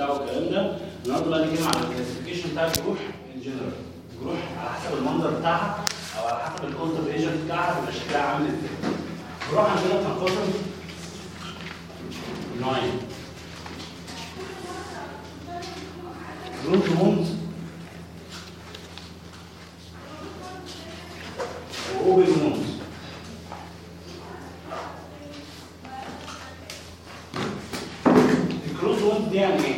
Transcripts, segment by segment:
بتاعه والكلام ده النهارده بقى نتكلم على ال classification بتاع الجروح in general الجروح على حسب المنظر بتاعها أو على حسب ال counter agent بتاعها بيبقى شكلها عامل إزاي. الجروح عندنا بتنقسم نوعين closed wound و open wound ال closed wound دي يعني إيه؟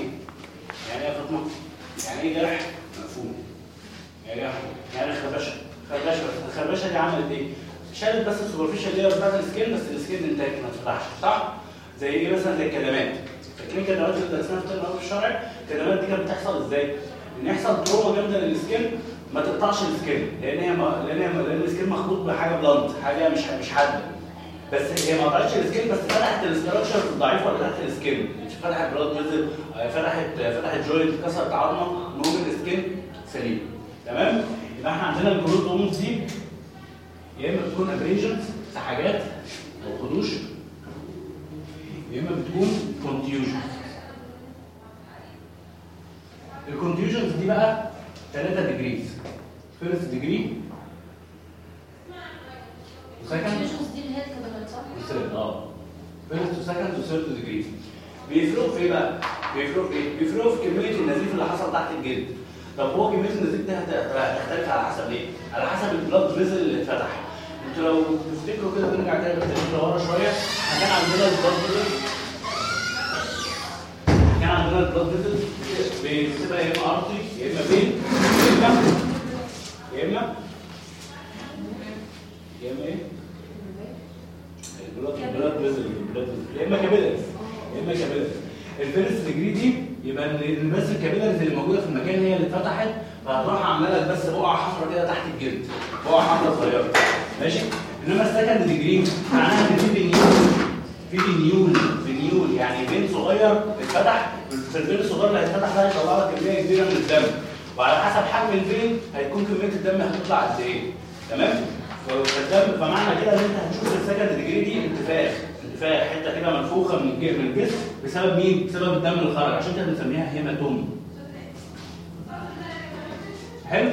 يعني إيه يا فاطمه؟ يعني إيه جرح مقفول؟ يعني إيه يعني خربشه خربشه بس الخربشه دي عملت إيه؟ شالت بس ال superficial layer بتاعت ال skin بس ال skin intact ما اتفتحش صح؟ زي إيه مثلا زي فاكرين الكدمات اللي درسناها في الترم في الشرعي؟ الكدمات دي كانت بتحصل إزاي؟ إن يحصل trauma جامدة لل skin ما تقطعش ال skin لأن هي ما لأن هي لأن السكين مخبوط بحاجة blunt حاجة مش مش حادة. بس هي ما قطعتش ال skin بس فتحت ال structure الضعيفه اللي تحت ال skin مش فتحت blood vessel فتحت فتحت joint كسرت عظمة المهم ال skin سليم. تمام؟ يبقى إحنا عندنا ال closed wounds دي يا إما بتكون abrasions سحجات أو خدوش يا إما بتكون contusion ال contusions دي بقى 3 degrees first degree و second دي اللي هي صح؟ آه first و second و third degree بيفرقوا في إيه بقى؟ بيفرقوا في إيه؟ بيفرقوا في كمية النزيف اللي حصل تحت الجلد طب هو كمية النزيف دي هت- هتختلف على حسب إيه؟ على حسب ال blood vessel اللي اتفتح أنتوا لو تفتكروا كده نرجع كده بالتاريخ لورا شوية كان عندنا ال blood vessel كان عندنا ال blood vessel بتبقى يا إما artery يا إما vein يا إما يا إما يا إما إيه؟ ال blood ال blood يا إما capillaries يا إما capillaries ال first degree دي يبقى بس ال capillaries اللي موجودة في المكان هي اللي اتفتحت فهتروح عاملة بس بقعة حمراء كده تحت الجلد. بقعة حمراء صغيرة. ماشي؟ إنما ال second degree معناها إن في venule في venule venule يعني vein صغير اتفتح في ال vein الصغير اللي هيتفتح ده هيطلع لك كمية كبيرة من الدم. وعلى حسب حجم ال vein هيكون كمية الدم هتطلع قد إيه. تمام؟ فالدم فمعنى كده إن أنت هتشوف ال second degree دي انتفاخ. انتفاخ حتة كده منفوخة من من الجسم. بسبب مين؟ بسبب الدم اللي خرج عشان كده بنسميها hematoma. حلو؟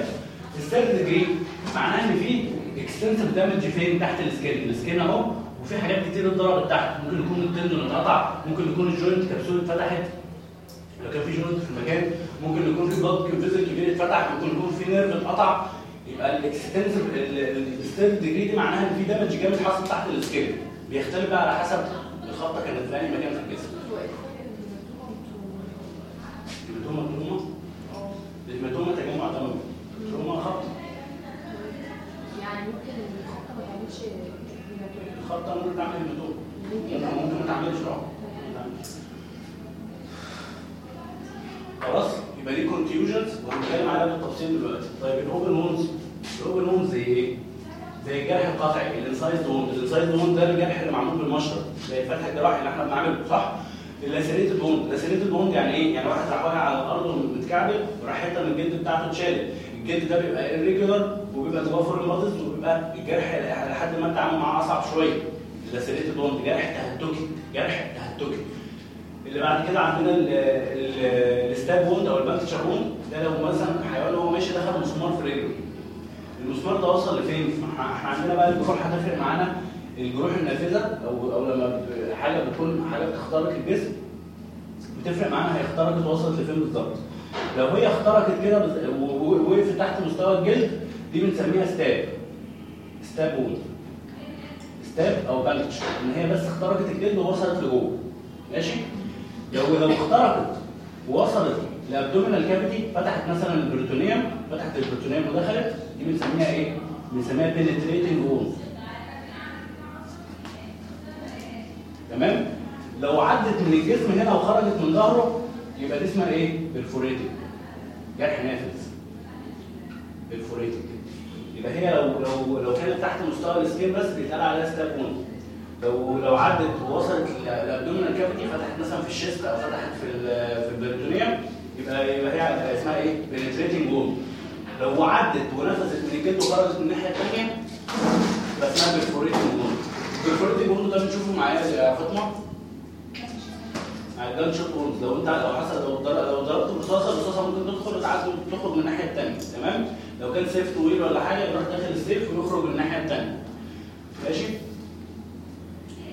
ال third degree معناها إن في extensive damage فين؟ تحت ال skin ال skin أهو وفي حاجات كتير اتضربت تحت. ممكن يكون ال tendon اتقطع ممكن يكون ال joint capsule اتفتحت. لو كان في joint في المكان ممكن يكون في blood vessel كبير اتفتح ممكن يكون في nerve اتقطع. يبقى ال extensive ال third degree دي معناها إن في damage جامد حاصل تحت ال skin بيختلف بقى على حسب الخبطة كانت في انهي مكان في الجسم. ال hematoma ال hematoma تجمع دم trauma خبطه يعني ممكن الخبطة ما تعملش ممكن تعمل ممكن ممكن ما تعملش رعب. خلاص يبقى دي contusions وهنتكلم عليها بالتفصيل دلوقتي طيب ال open wounds ال open wounds زي إيه؟ زي الجرح القطعي ال incised wound ال incised wound ده الجرح اللي معمول بالمشرط زي الفتح الجراحي اللي إحنا بنعمله صح؟ ال lacerated wound ال lacerated wound يعني إيه؟ يعني واحد راح واقع على الأرض ومتكعبل وراح حتة من الجلد بتاعته اتشالت الجلد ده بيبقى irregular وبيبقى حوافه ممزقة وبيبقى الجرح لحد ما التعامل معاه أصعب شوية. ال lacerated wound جرح تهتكي جرح تهتكي اللي بعد كده عندنا ال- ال- ال stab wound أو ال puncture wound ده لو مثلا حيوان هو ماشي دخل مسمار في رجله. المسمار ده وصل لفين؟ إحنا عندنا بقى الجروح هتفرق معانا. الجروح النافذة أو أو لما حاجة بتكون حاجة بتخترق الجسم بتفرق معانا هي اخترقت وصلت لفين بالظبط. لو هي اخترقت كده بز- و- و- ووقفت تحت مستوى الجلد دي بنسميها stab. stab wound. stab أو puncture إن هي بس اخترقت الجلد ووصلت لجوه. ماشي؟ لو لو اخترقت ووصلت ل abdominal cavity فتحت مثلا ال peritoneum فتحت ال peritoneum ودخلت دي بنسميها إيه؟ بنسميها penetrating wounds تمام؟ لو عدت من الجسم هنا وخرجت من ظهره يبقى دي اسمها إيه؟ perforating جرح نافذ perforating يبقى هي لو لو لو كانت تحت مستوى ال skin بس بيتقال عليها stab wounds لو لو عدت ووصلت لل abdominal cavity فتحت مثلا في ال chest أو فتحت في في ال peritoneum يبقى يبقى هي اسمها إيه؟ penetrating wound لو عدت ونفذت من الجلد وخرجت من الناحية الثانية يبقى اسمها perforating wound ال perforating wound ده بنشوفه معايا يا فاطمة؟ gunshot لو انت لو حصل لو ضرب- لو ضربت برصاصه الرصاصه ممكن تدخل وتعدي تخرج من الناحية الثانية تمام؟ لو كان سيف طويل ولا حاجة يروح داخل السيف ويخرج من الناحية الثانية ماشي؟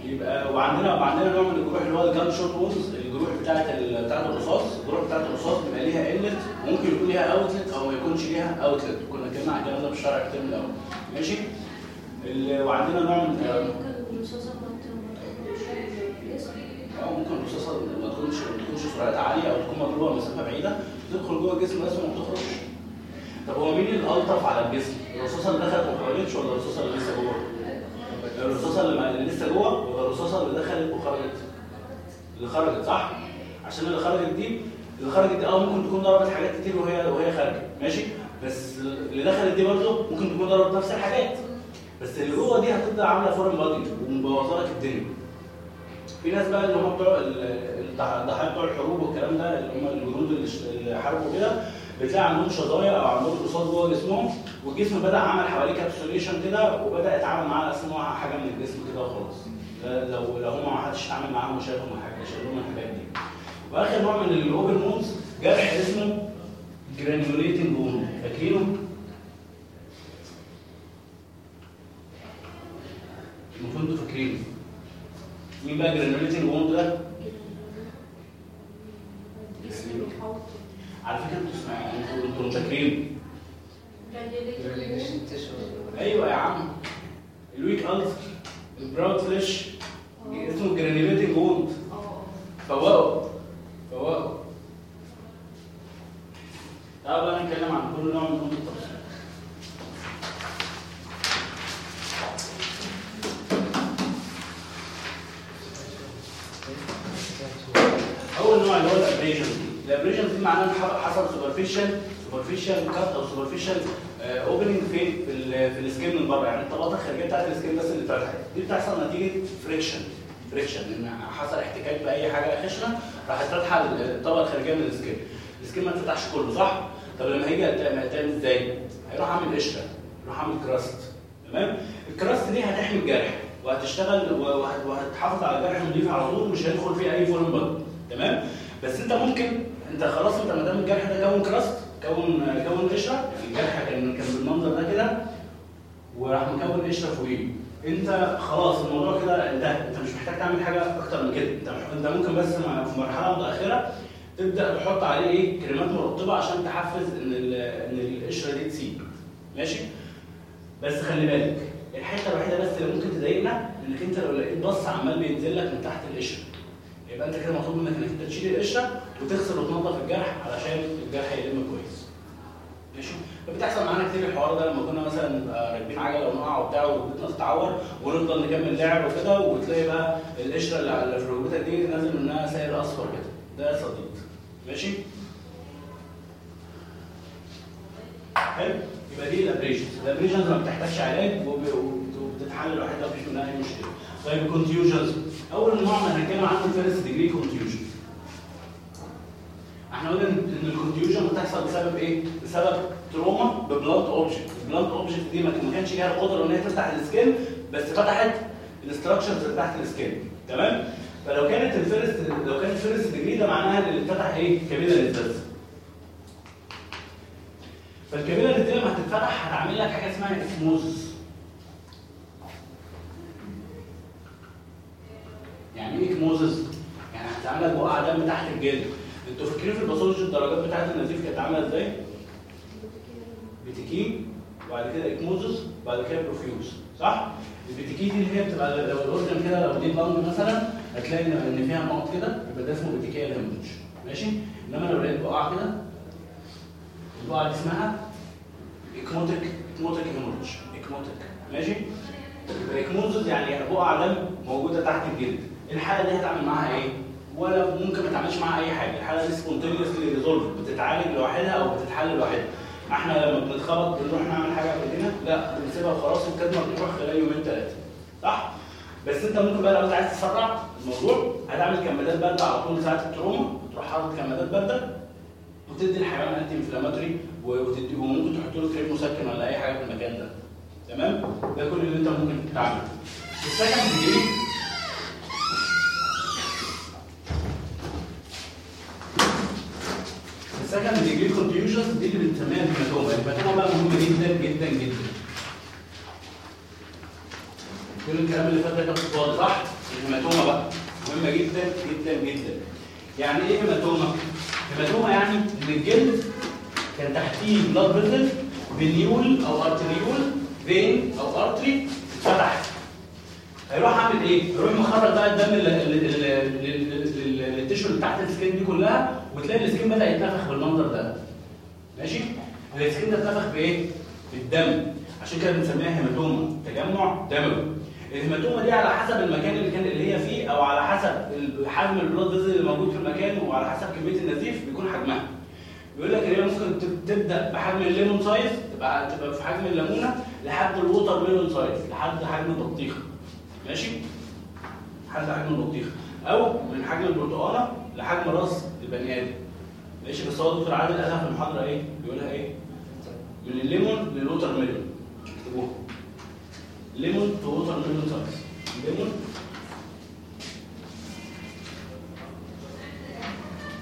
يبقى وعندنا وعندنا نوع من الجروح اللي هو ال gunshot wounds الجروح بتاعت بتاعت الرصاص. الجروح بتاعت الرصاص بيبقى ليها inlet وممكن يكون ليها outlet أو ما يكونش ليها outlet كنا اتكلمنا عن الكلام ده في الشرعي ال term الأول. ماشي؟ وعندنا نوع من ممكن الرصاصة ما تخرجش من الجسم آه ممكن الرصاصة ما تكونش ما تكونش سرعتها عالية أو تكون مضروبة مسافة بعيدة. تدخل جوه الجسم بس وما بتخرجش. طب هو مين الألطف على الجسم؟ الرصاصة اللي دخلت وما خرجتش ولا الرصاصة اللي لسه جوه؟ الرصاصة اللي, لسه جوه ولا الرصاصة اللي دخلت وخرجت؟ اللي خرجت صح؟ عشان اللي خرجت دي اللي خرجت دي آه ممكن تكون ضربت حاجات كتير وهي وهي خارجة ماشي؟ بس اللي دخلت دي برضه ممكن تكون ضربت نفس الحاجات بس اللي جوه دي هتبدا عاملة foreign body ومبوظه لك الدنيا في ناس بقى اللي هم بتوع ال- الضح- الضحايا بتوع الحروب والكلام ده اللي هم الجنود اللي حاربوا كده بتلاقي عندهم شظايا أو عندهم رصاص جوه جسمهم والجسم بدأ عمل حواليه capsulation كده وبدأ يتعامل معاه على أساس إن هو حاجة من الجسم كده وخلاص. لو لو هم ما حدش اتعامل معاهم وشافهم حاجة شالوهم الحاجات دي وآخر نوع من ال open wounds جرح اسمه granulating wound فاكرينه؟ المفروض أنتوا فاكرينه. مين بقى granulating wound ده؟ على فكرة أنتوا اسمعوا أنتوا أنتوا مذاكرين أيوه يا عم. ال weak ulcer ال proud flesh اسمه granulating wound فوقوا فوقوا تعالوا بقى نتكلم عن كل نوع من انواع أول نوع اللي هو ال abrasion. ال abrasion دي معناها حصل superficial superficial cut أو superficial opening فين في ال في ال skin من بره. يعني الطبقات الخارجيه بتاعت ال skin بس اللي اتفتحت دي بتحصل نتيجة friction friction إن حصل احتكاك بأي حاجة خشنه راحت فاتحه الطبقة الخارجية من ال skin ال skin ما اتفتحش كله صح؟ طب لما هيجي تعمل إزاي؟ هيروح عامل قشره يروح عامل crust تمام؟ ال crust دي هتحمي الجرح. وهتشتغل وهت- وهتحافظ على الجرح نضيف على طول مش هيدخل فيه أي foreign body تمام؟ بس أنت ممكن انت خلاص انت ما دام الجرح ده كون كراست كون كون قشرة يعني الجرح كان كان بالمنظر ده كده وراح مكون قشرة فوقيه. انت خلاص الموضوع كده انتهى. انت مش محتاج تعمل حاجة أكتر من كده. انت انت ممكن بس في مرحلة متأخرة تبدأ تحط عليه إيه؟ كريمات مرطبة عشان تحفز إن إن القشرة دي تسيب. ماشي؟ بس خلي بالك الحتة الوحيدة بس اللي ممكن تضايقنا إنك أنت لو لقيت بص عمال بينزل لك من تحت القشرة. يبقى أنت كده مطلوب منك إنك أنت تشيل القشرة وتغسل وتنظف الجرح علشان الجرح يلم كويس. ماشي؟ فبتحصل معانا كتير الحوار ده لما كنا مثلا راكبين عجلة ونقع وبتاع وركبتنا تتعور ونفضل نكمل لعب وكده وتلاقي بقى القشرة اللي في ركبتك دي نازل منها سائل أصفر كده. ده صديد ماشي؟ حلو؟ يبقى دي ال abrasions ال abrasions ما بتحتاجش علاج وب- وبت- وبتتحل لوحدها مفيش منها أي مشكلة. طيب ال contusions أول نوع ما هنتكلم عنه ال first degree contusion إحنا قلنا ان ال contusion بتحصل بسبب إيه؟ بسبب trauma ب blunt object، ال blunt object دي ما كانش ليها القدرة إن هي تفتح ال skin بس فتحت ال structures تحت ال skin تمام؟ فلو كانت ال first لو كانت ال first degree ده معناها إن اللي اتفتح إيه؟ capillary vessels فال capillary دي لما هتتفتح هتعمل لك حاجة اسمها ecchymosis يعني إيه ecchymosis؟ يعني هتعمل لك بقعه دم تحت الجلد أنتوا فاكرين في ال pathology الدرجات بتاعت النزيف كانت عاملة إزاي؟ petechiae وبعد كده ecchymosis وبعد كده profuse صح؟ ال petechiae دي اللي هي بتبقى لو ال organ كده لو دي lung مثلا هتلاقي إن فيها نقط كده يبقى ده اسمه petechial hemorrhage ماشي؟ إنما لو لقيت بقعه كده البقعة دي اسمها ecchymotic ecchymotic hemorrhage ecchymotic ماشي؟ يبقى ecchymosis يعني بقعة دم موجودة تحت الجلد الحالة دي هتعمل معاها إيه؟ ولا ممكن ما تعملش معاها أي حاجة. الحالة دي spontaneously resolve بتتعالج لوحدها أو بتتحل لوحدها. إحنا لما بنتخبط بنروح نعمل حاجة بايدينا لا. بنسيبها خلاص الكدمه بتروح خلال يومين ثلاثة صح؟ بس أنت ممكن بقى لو أنت عايز تسرع الموضوع هتعمل كمادات باردة على طول ساعة ال trauma. تروح حاطط كمادات باردة وتدي الحيوان anti-inflammatory وتدي وممكن تحط له كريم مسكن ولا أي حاجة في المكان ده. تمام؟ ده كل اللي أنت ممكن تعمله. ال second degree ال second degree contusions دي اللي بنسميها ال hematoma ال hematoma بقى مهمه جدا جدا جدا كل الكلام اللي فات ده كان صح ال hematoma بقى مهمه جدا جدا جدا يعني إيه hematoma hematoma يعني ان الجلد كان تحتيه blood vessel venule أو arteriole vein أو artery اتفتح هيروح عامل إيه؟ هيروح مخرج بقى الدم ال- ال- ال- ال- ال- ال- ال tissue اللي تحت ال skin دي كلها وتلاقي ال skin بدأ يتنفخ بالمنظر ده. ماشي؟ ال skin ده اتنفخ بإيه؟ بالدم. عشان كده بنسميها hematoma. تجمع دموي ال hematoma دي على حسب المكان اللي كان اللي هي فيه أو على حسب حجم ال blood vessel اللي موجود في المكان وعلى حسب كمية النزيف بيكون حجمها. بيقول لك ان هي ممكن تب- تبدأ بحجم الليمون size تبقى تبقى في حجم الليمونة لحد ال watermelon size لحد حجم البطيخه ماشي؟ لحد حجم البطيخه أو من حجم البرتقالة لحجم راس البني آدم. ماشي بس هو دكتور عادل قالها في المحاضره إيه؟ بيقولها إيه؟ من الليمون لل watermelon. اكتبوها. ليمون to watermelon size ليمون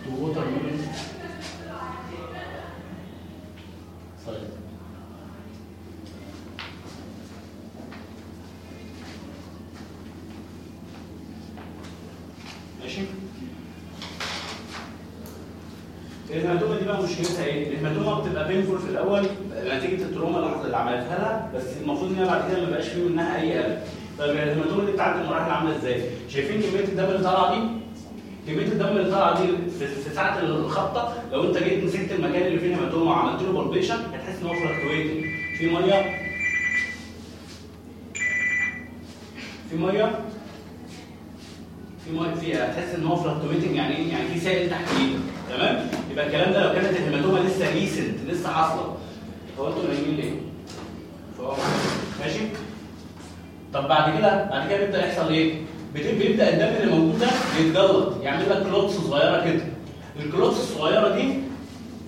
to watermelon. size ماشي ال hematoma دي بقى مشكلتها إيه؟ ال hematoma بتبقى painful في الأول نتيجة ال trauma اللي عملتها لها بس المفروض إن هي بعد كده ما بقاش فيه منها أي الم. طيب ال hematoma دي بتعدي المراحل عاملة إزاي؟ شايفين كمية الدم اللي طالعة دي؟ كمية الدم اللي طالعة دي في ساعة الخبطة لو أنت جيت مسكت المكان اللي فيه ال hematoma وعملت له palpation هتحس إن هو fluctuating في مية في مية في مية في هتحس إن هو fluctuating يعني إيه؟ يعني في سائل تحت تمام؟ يبقى الكلام ده لو كانت ال hematoma لسه recent لسه حاصلة أنتوا نايمين ليه؟ فهو ماشي؟ طب بعد كده بعد كده بيبدأ يحصل إيه؟ بيبدأ الدم اللي موجود ده يتجلط يعمل لك clots صغيرة كده ال clots الصغيرة دي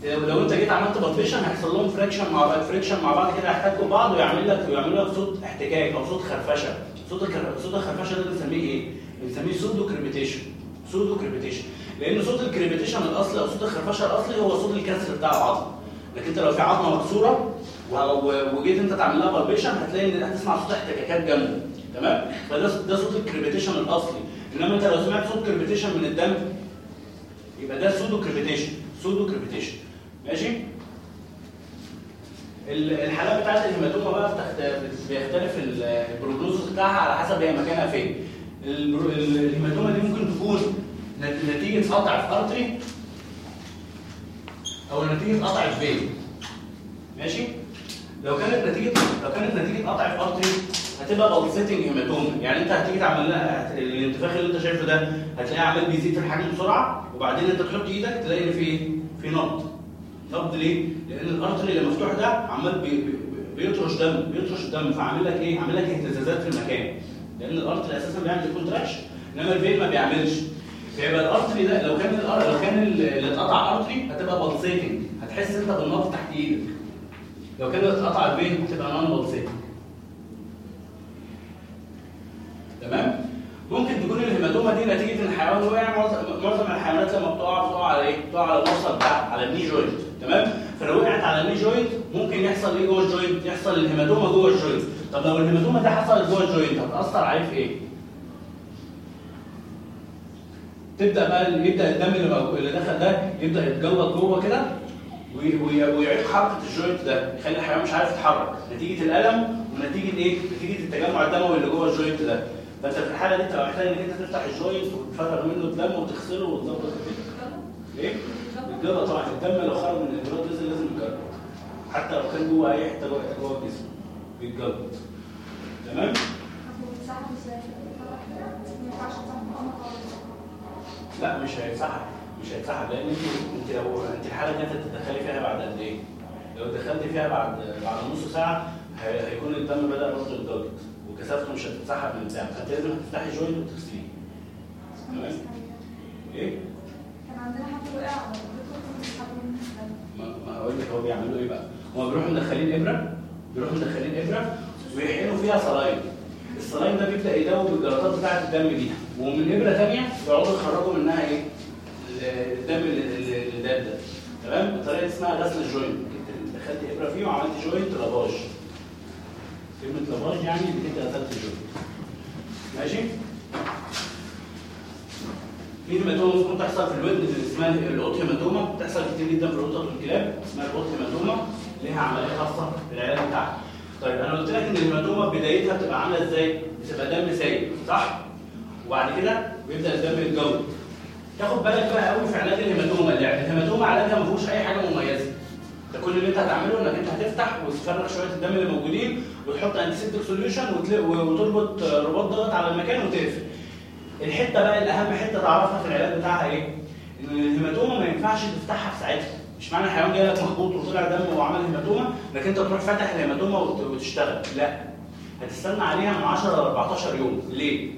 لو لو أنت جيت عملت palpation هيحصل لهم friction مع بعض friction مع بعض كده هيحتكوا بعض ويعمل لك ويعملوا لك صوت احتكاك أو صوت خرفشة صوت. صوت الخرفشة ده بنسميه إيه؟ بنسميه pseudo crepitation pseudo crepitation لأن صوت ال crepitation الأصلي أو صوت الخرفشة الأصلي هو صوت الكسر بتاع العظم. لكن أنت لو في عظمة مكسورة وجيت أنت تعمل لها palpation هتلاقي إن هتسمع صوت احتكاكات جامده تمام؟ فده ده صوت ال crepitation الأصلي. إنما أنت لو سمعت صوت crepitation من الدم يبقى ده pseudo crepitation pseudo crepitation ماشي؟ ال- الحالات بتاعت ال hematoma بقى بيختلف ال- ال prognosis بتاعها على حسب هي مكانها فين. ال hematoma دي ممكن تكون نت- نتيجة قطع في أو نتيجة قطع في ماشي؟ لو كانت نتيجه لو كانت نتيجة قطع في هتبقى pulsating hematoma يعني أنت هتيجي تعمل لها الانتفاخ اللي أنت شايفه ده هتلاقيه عمال بيزيد في الحجم بسرعة وبعدين أنت تحط إيدك تلاقي إن في؟ في نبض. نبض ليه؟ لأن ال artery اللي مفتوح ده عمال بي بي بيطرش دم بيطرش الدم فعامل لك إيه؟ عامل لك اهتزازات في المكان. لأن ال artery أساسا بيعمل contraction إنما ال vein ما بيعملش. فيبقى ال artery ده لو كان لو كان اللي اتقطع artery هتبقى pulsating هتحس أنت بالنبض تحت إيدك لو كان اتقطع ال vein هتبقى non pulsating تمام ممكن تكون ال hematoma دي نتيجة ان الحيوان وقع معظم- معظم الحيوانات لما بتقع بتقع على إيه؟ بتقع على المفصل بتاع على ال knee joint تمام؟ فلو وقعت على ال knee joint ممكن يحصل إيه جوه ال joint؟ يحصل ال hematoma جوه ال joint طب لو ال hematoma دي حصلت جوه ال joint هتأثر عليه في إيه؟ تبدأ بقى يبدأ الدم اللي اللي دخل ده يبدأ يتجلط جوه كده وي- وي- ويعيق حركة ال joint ده يخلي الحيوان مش عارف يتحرك نتيجة الألم ونتيجة إيه؟ نتيجة التجمع الدموي اللي جوه ال joint ده فأنت في الحالة دي أنت محتاج إنك أنت تفتح ال joint وتفرغ منه الدم وتغسله وتظبط الدنيا إيه؟ الجلطه طبعا الدم لو خرج من ال blood لازم لازم يتجلط حتى لو كان جوه أي حتة جوه الجسم بيتجلط تمام؟ لا مش هيتسحب مش هيتسحب لأن انت أنت لو أنت الحالة دي هتتدخلي فيها بعد قد إيه؟ لو دخلت فيها بعد بعد نص ساعة هي- هيكون الدم بدأ برضه يتجلط وكثافته مش هتتسحب من البتاع فأنت لازم هتفتحي جوينت وتغسليه تمام؟ إيه؟ كان عندنا حد وقع على الدم. ما هقول لك هو بيعملوا إيه بقى؟ هما بيروحوا مدخلين إبرة بيروحوا مدخلين إبرة ويحقنوا فيها saline ال saline ده بيبدا يدوب الجلطات بتاعة الدم دي. ومن ابره ثانية يقعدوا يخرجوا منها إيه؟ ال- الدم اللي داب ده. تمام؟ بطريقه اسمها غسل ال joint. دخلت ابره فيه وعملت joint lavage كلمة lavage يعني إنك أنت غسلت ال joint. ماشي؟ في hematoma ممكن تحصل في الودن اسمها ال oat hematoma بتحصل كتير جدا في القطط والكلاب اسمها ال oat hematoma ليها عملية خاصة في العلاج بتاعها. طيب أنا قلت لك إن ال hematoma بدايتها بتبقى عاملة إزاي؟ بتبقى دم سايل صح؟ وبعد كده بيبدأ الدم يتجلط تاخد بالك بقى قوي في علاج ال hematoma اللي ال hematoma علاجها ما فيهوش أي حاجة مميزة ده كل اللي أنت هتعمله إنك أنت هتفتح وتفرغ شوية الدم اللي موجودين وتحط antiseptic solution وتربط رباط ضغط على المكان وتقفل الحتة بقى الأهم حتة تعرفها في العلاج بتاعها إيه؟ إن ال hematoma ما ينفعش تفتحها في ساعتها مش معنى الحيوان جاي لك مخبوط وطلع دم وعمل hematoma انك انت تروح فاتح ال hematoma وت- وتشتغل لا هتستنى عليها من 10 ل 14 يوم ليه؟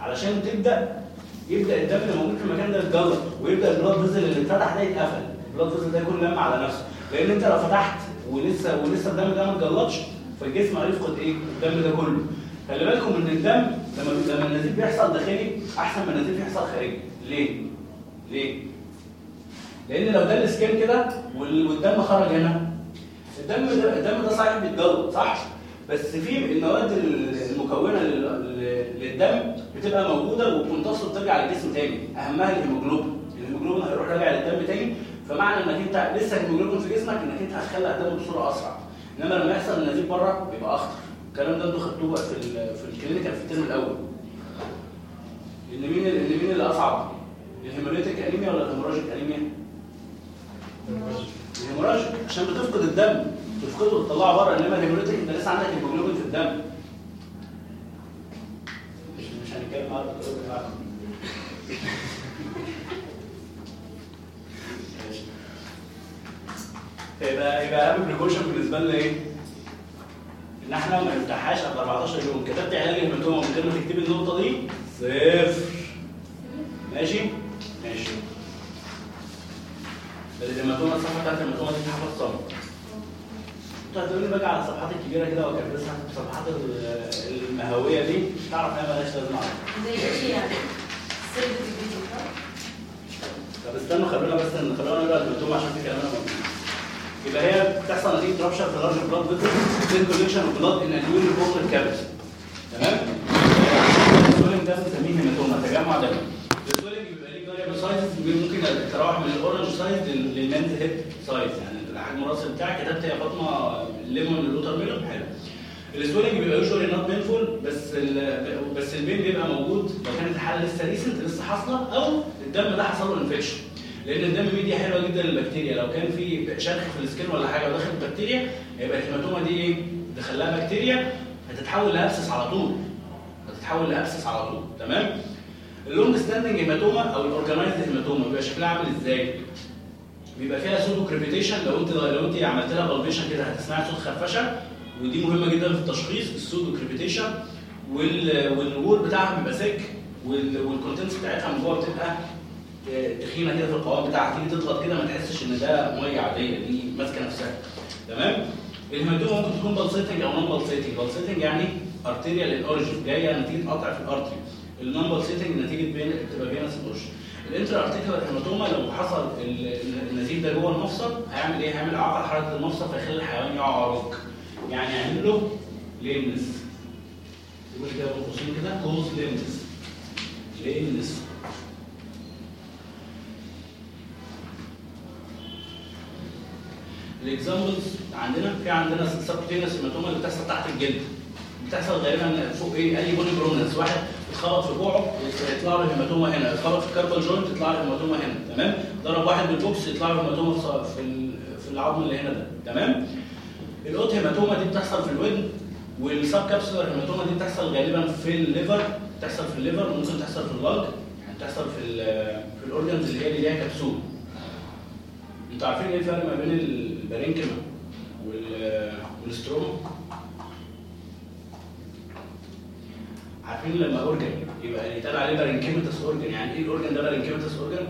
علشان تبدا يبدأ الدم اللي موجود في المكان ده يتجلط ويبدأ ال blood vessel اللي اتفتح ده يتقفل ال blood vessel ده يكون لم على نفسه لأن انت لو فتحت ولسه ولسه الدم ده ما اتجلطش فالجسم هيفقد إيه؟ الدم ده كله خلي بالكم إن الدم لما لما النزيف بيحصل داخلي أحسن من النزيف يحصل خارجي ليه؟ ليه؟ لأن لو ده الاسكان كده وال- والدم خرج هنا. الدم ده الدم ده صحيح بيتجلط صح؟ بس في المواد المكونة لل- للدم بتبقى موجودة وبتمتص وبترجع للجسم تاني. أهمها الهيموجلوبين. الهيموجلوبين هيروح راجع للدم تاني. فمعنى إنك أنت لسه الهيموجلوبين في جسمك إنك أنت هتخلق الدم بصوره أسرع. إنما لما يحصل النزيف بره بيبقى أخطر. الكلام ده أنتوا خدتوه في في ال clinical في ال term الأول. إن مين إن مين اللي أصعب؟ ال hemolytic anemia ولا ال hemorrhagic anemia ال hemorrhagic عشان بتفقد الدم تفقده وتطلعه بره إنما ال hemolytic أنت لسه عندك هيموجلوبين في الدم مش مش هنتكلم على. فيبقى يبقى اهم بريكوشن بالنسبة لنا إيه؟ إن إحنا ما نفتحهاش قبل 14 يوم كتبت علاج الهيماتوما من غير ما تكتبي النقطة دي صفر؟ ماشي بتاعت الهيماتوما دي اتحفظ صم أنتوا هتقولي باجي على الصفحات الكبيرة كده واكبسها الصفحات ال- المهوية دي تعرف إنها مالهاش لازمة. زي إيه يعني؟ طب استنوا خلونا بس ان خلونا نقرأ ال hematoma عشان في كلام. أنا موجود يبقى هي بتحصل نتيجه rupture في large blood vessel سيل collection of blood in انيول بوكل كابس تمام؟ ال swelling ده بنسميه hematoma تجمع دم ال swelling بيبقى ليه variable size ممكن تتراوح من ال orange size لل man head size يعني حجم الراس بتاعك كتبت يا فاطمة ليمون ال watermelon. حلو. ال swelling بيبقى usually not painful بس بس ال pain بيبقى موجود. لو كانت الحاله لسه recent لسه حاصلة أو الدم ده حصل له infection لأن الدم ميديا حلوة جدا للبكتيريا. لو كان في شرخ في ال skin ولا حاجة ودخلت بكتيريا يبقى ال hematoma دي إيه؟ دخلها بكتيريا هتتحول ل abscess على طول. هتتحول ل abscess على طول. تمام؟ ال long standing hematoma أو ال organized hematoma بيبقى شكلها عامل إزاي؟ بيبقى فيها pseudo crepitation لو انت لو انت عملت لها palpation كده هتسمعي صوت خرفشة. ودي مهمة جدا في التشخيص ال pseudo crepitation وال وال wall بتاعها بيبقى thick وال contents بتاعتها من جوه بتبقى تخينة كده في القوام بتاعها. تيجي تضغط كده ما تحسش إن ده مية عادية. دي ماسكة نفسها. تمام؟ ال hematoma ممكن تكون pulsating أو non pulsating pulsating يعني arterial in origin جاية نتيجة قطع في ال artery ال non pulsating نتيجة vein بتبقى venous in origin ال intra articular hematoma لو حصل ال- ال- النزيف ده جوه المفصل هيعمل إيه؟ هيعمل اعاقه حركة المفصل فيخلي الحيوان يبقى أعرج يعني يعمل له lameness. يقول كده بين قوسين كده cause lameness. lameness. ال examples عندنا في عندنا subcutaneous hematoma اللي بتحصل تحت الجلد. بتحصل غالبا فوق إيه؟ أي bony prominence واحد اتخبط في كوعه يطلع له hematoma هنا. اتخبط في ال carpal joint يطلع له hematoma هنا. تمام؟ ضرب واحد بالبوكس يطلع له hematoma في- في ال- في العظم اللي هنا ده. تمام؟ ال othematoma دي بتحصل في الودن وال subcapsular hematoma دي بتحصل غالبا في ال liver. بتحصل في الليفر وممكن تحصل في ال lung. يعني بتحصل في في ال organs اللي هي اللي ليها كبسول أنتوا عارفين إيه الفرق ما بين ال parenchyma وال- وال stroma؟ عارفين لما organ يبقى يتقال عليه parenchymatous organ يعني إيه ال organ ده parenchymatous organ؟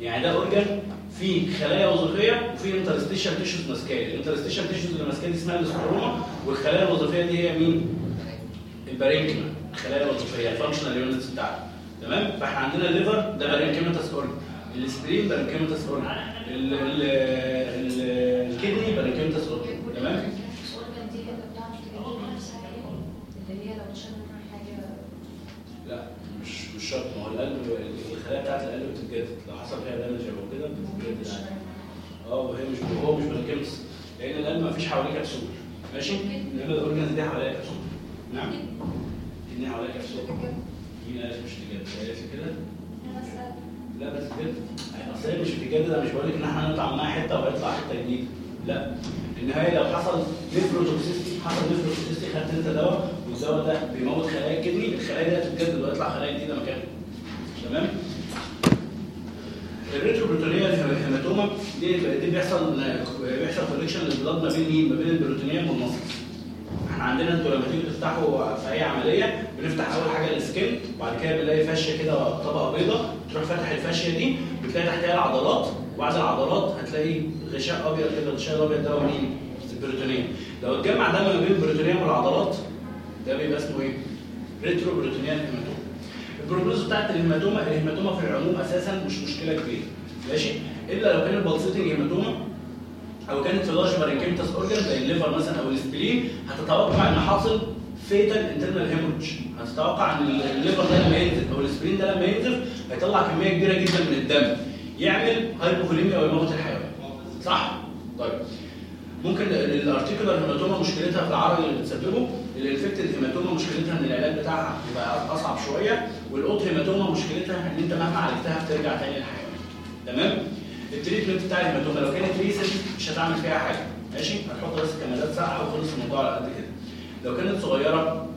يعني ده organ فيه خلايا وظيفية وفيه interstitial tissues ماسكاه ال interstitial tissues اللي ماسكاه دي اسمها ال stroma والخلايا الوظيفية دي هي مين؟ ال parenchyma الخلايا الوظيفية ال functional units بتاعتها تمام؟ فاحنا عندنا ال liver ده parenchymatous organ ال spleen parenchymatous organ ال- ال- ال- ال kidney parenchymatous organ تمام ال organ دي اللي بتعرف تجدد نفسها إيه؟ اللي هي لو اتشال منها حاجة لا مش شرط ما هو القلب الخلايا بتاعت القلب بتتجدد. لو حصل فيها damage أو كده بتتجدد عادي آه وهي مش هو مش parenchymatous لأن القلب ما فيش حواليه كبسول. ماشي؟ انما ال organs دي حواليها كبسول. نعم. ال kidney حواليها كبسول. مين قالت مش تجدد قالت كده؟ لا بس كده أصل هي مش بتتجدد أنا مش بقول لك إن إحنا هنقطع منها حتة وهيطلع حتة جديدة. لا. النهاية لو حصل nephrotoxicity حصل nephrotoxicity خدت أنت دواء والدواء ده بيموت خلايا ال kidney الخلايا دي هتتجدد ويطلع خلايا جديدة مكانها تمام ال retroperitoneal hematoma دي دي بيحصل بيحصل collection لل blood ما بين مين؟ ما بين ال peritoneum وال muscle إحنا عندنا أنتوا لما تيجوا تفتحوا في اي عملية بنفتح أول حاجة ال skin وبعد كده بنلاقي fascia كده طبقة بيضاء تروح فاتح ال fascia دي بتلاقي تحتها العضلات وبعد العضلات هتلاقي غشاء أبيض كده الغشاء الأبيض ده هو مين؟ ال peritoneum لو اتجمع دم ما بين ال peritoneum والعضلات ده بيبقى اسمه إيه؟ retroperitoneal hematoma ال prognosis بتاعت ال hematoma ال hematoma في العموم أساسا مش مشكلة كبيرة. ماشي؟ إلا لو كانت pulsating hematoma أو كانت في large parenchymatous organ زي ال liver مثلا أو ال spleen هتتوقع ان حاصل fatal internal hemorrhage هتتوقع إن ال liver ده لما ينزل أو ال spleen ده لما ينزل هيطلع كمية كبيرة جدا من الدم. يعمل hypovolemia ويموت الحيوان. صح؟ طيب. ممكن ال articular hematoma مشكلتها في العرض اللي بتسببه؟ ال infected hematoma مشكلتها إن العلاج بتاعها بيبقى أصعب شوية وال othematoma مشكلتها إن أنت مهما عالجتها بترجع تاني للحيوان تمام؟ ال treatment بتاع ال hematoma لو كانت recent مش هتعمل فيها حاجة. ماشي؟ هتحط بس كمادات ساقعة وخلص الموضوع على قد كده. لو كانت صغيرة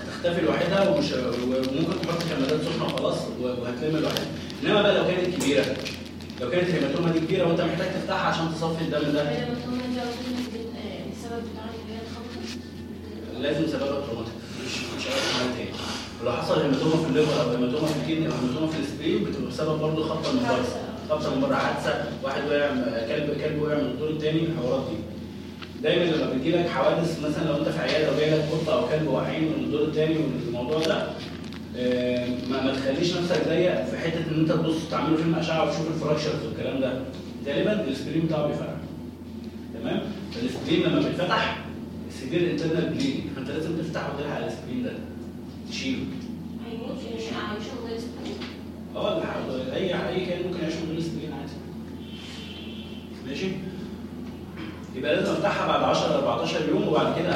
هتختفي لوحدها ومش وممكن تحط كمادات سخنة وخلاص وهتلم لوحدها. إنما بقى لو كانت كبيرة لو كانت ال hematoma دي كبيرة وأنت محتاج تفتحها عشان تصفي الدم ده. ال hematoma دي السبب لازم سببها traumatic مش مش أي حاجة تاني. ولو حصل hematoma في ال liver أو hematoma في ال kidney أو hematoma في ال spleen بتبقى بسبب برضه خبطه من بره. خبطه من بره. حادثه واحد وقع كلب كلب وقع من الدور الثاني الحوارات دي. دايما لما بتجي لك حوادث مثلا لو أنت في عيادة وجاي لك قطة أو كلب واقعين من الدور الثاني والموضوع ده آه، ما, ما تخليش نفسك ضيق في حتة إن أنت تبص تعمله فيلم أشعة وتشوف ال fractures والكلام ده. غالبا ال spleen بتاعه بيفرقع. تمام؟ فال spleen لما بيتفتح severe internal bleeding فانت لازم تفتح وتلحق ال spleen ده. تشيله. هيموت يعني عايشة من غير spleen. آه اي أي كائن ممكن يعيش من غير spleen عادي. ماشي؟ يبقى لازم أفتحها بعد 10 ل 14 يوم وبعد كده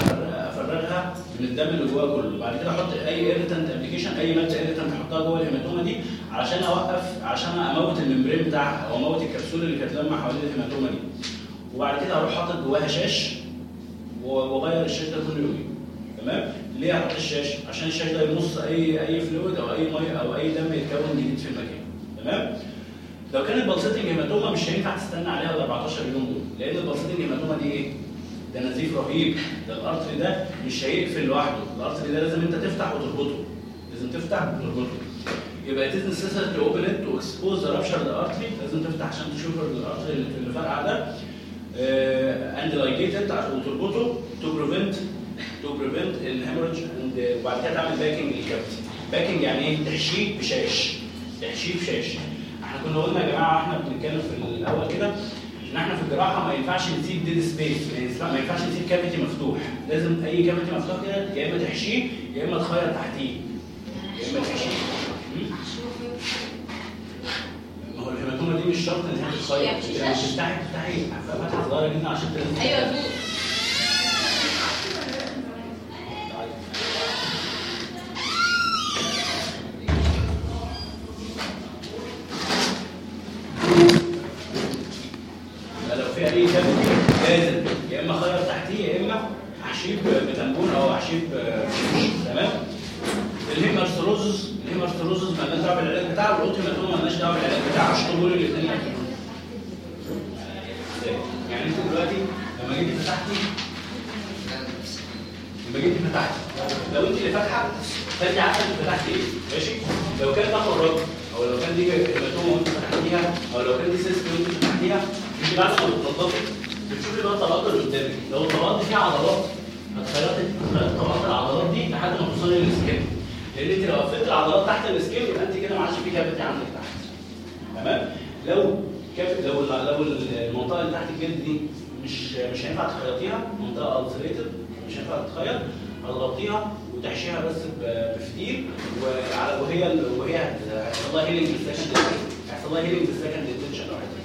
أفرغها من الدم اللي جواها كله. بعد كده أحط أي irritant application أي مادة irritant أحطها جوه ال hematoma دي علشان أوقف عشان أموت ال membrane بتاعها أو أموت الكبسولة اللي كانت لامة حوالين ال hematoma دي. وبعد كده أروح حاطط جواها شاش. واغير الشاش ده كل يومين تمام؟ ليه أحط الشاش عشان الشاش ده يمص اي أي fluid أو أي مية أو أي دم يتكون جديد في المكان. تمام؟ لو كانت pulsating hematoma مش هينفع تستنى عليها ال 14 يوم دول لأن ال pulsating hematoma دي إيه؟ ده نزيف رهيب. ده ال artery ده مش هيقفل لوحده. ال artery ده لازم أنت تفتح وتربطه. لازم تفتح وتربطه. يبقى it to expose the ruptured artery. لازم تفتح عشان تشوف ال artery اللي اللي فرقع ده. آه، and ligate it عشان وتربطه to prevent to prevent ال hemorrhage وبعد كده تعمل packing لل cavity packing يعني إيه؟ تحشيه بشاش. تحشيه بشاش. إحنا كنا قلنا يا جماعة إحنا بنتكلم في الأول كده إن إحنا في الجراحة ما ينفعش نسيب dead space ما ينفعش نسيب cavity مفتوح. لازم أي cavity مفتوح كده يا إما تحشيه يا إما تخيط تحتيه. يا إما تحشيه. ال hematoma دي مش شرط ان هي تتخيط يعني. تفتحي تفتحي فتحه صغيره جدا عشان تنزل أيوه دول لو في اي cavity لازم يا اما خير تحتيه يا اما احشيه ب- ب tampon أو احشيه ب- بشاش تمام ال hemarthrosis ال hemarthrosis مالناش دعوه بالعلاج بتاعه وال othematoma مالناش دعوه بالعلاج بتاعه عشان دول الاثنين يعني انت دلوقتي لما جيتي فتحتي لما جيتي فتحتي لو انت اللي فاتحه فانت عارفه انت فتحتي إيه ماشي لو كان ده خراج أو لو كان دي hematoma وانت فتحتيها أو لو كان دي cyst وانت فتحتيها انت بعد ما بتنضفي بتشوفي بقى الطبقات اللي قدامك لو الطبقات دي فيها عضلات هتخيطي هتخيطي طبقات العضلات دي لحد ما توصلي لل skin لأن انت لو قفلت العضلات تحت ال skin يبقى انت كده ما عادش في cavity عندك تحت تمام لو كف لو لو المنطقة اللي تحت الجلد دي مش مش هينفع تخيطيها منطقه السريتد مش هينفع تتخيط هتغطيها وتحشيها بس ب- بفتيل وعلى وهي وهي هيحصل لها healing بال second هيحصل لها healing بال second intention لوحدها